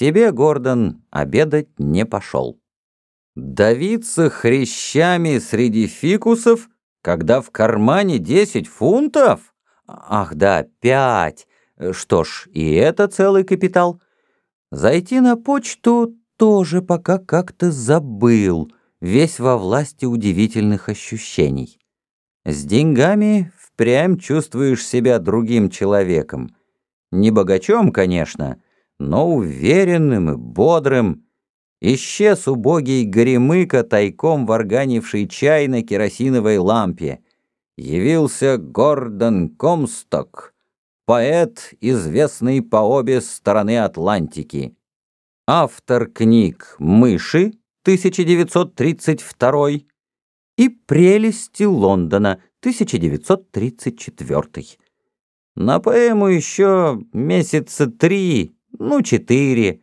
себе Гордон обедать не пошел. Давиться хрящами среди фикусов, когда в кармане десять фунтов? Ах да, пять. Что ж, и это целый капитал. Зайти на почту тоже пока как-то забыл, весь во власти удивительных ощущений. С деньгами впрямь чувствуешь себя другим человеком. Не богачом, конечно, но уверенным и бодрым. Исчез убогий горемыка, тайком варганивший чай на керосиновой лампе. Явился Гордон Комсток, поэт, известный по обе стороны Атлантики. Автор книг «Мыши» 1932 и «Прелести Лондона» 1934. На поэму еще месяца три, ну четыре.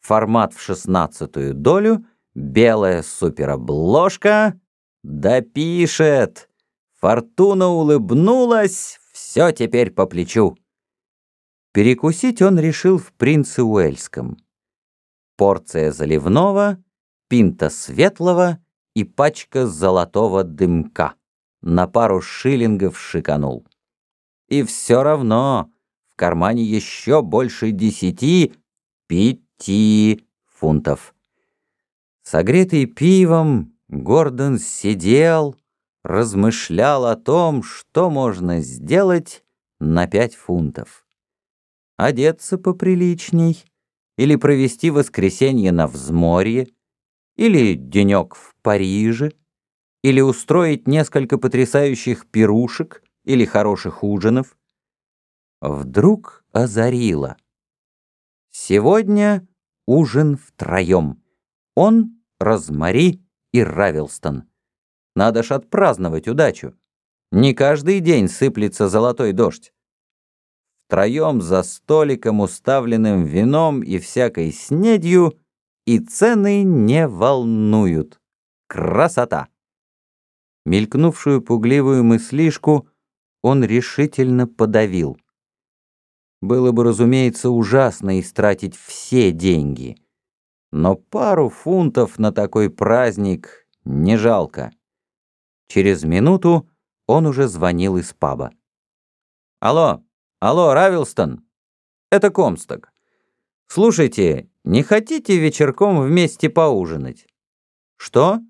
Формат в шестнадцатую долю, белая суперобложка. Допишет. Фортуна улыбнулась, все теперь по плечу. Перекусить он решил в Принце Уэльском. Порция заливного, пинта светлого и пачка золотого дымка. На пару шиллингов шиканул. И все равно кармане еще больше десяти, пяти фунтов. Согретый пивом, Гордон сидел, размышлял о том, что можно сделать на пять фунтов. Одеться поприличней, или провести воскресенье на взморье, или денек в Париже, или устроить несколько потрясающих пирушек или хороших ужинов. Вдруг озарило. Сегодня ужин втроем. Он, Розмари и Равилстон. Надо ж отпраздновать удачу. Не каждый день сыплется золотой дождь. Втроем за столиком, уставленным вином и всякой снедью, и цены не волнуют. Красота! Мелькнувшую пугливую мыслишку он решительно подавил. Было бы, разумеется, ужасно истратить все деньги. Но пару фунтов на такой праздник не жалко. Через минуту он уже звонил из паба. «Алло, алло, Равилстон, это Комсток. Слушайте, не хотите вечерком вместе поужинать?» «Что?»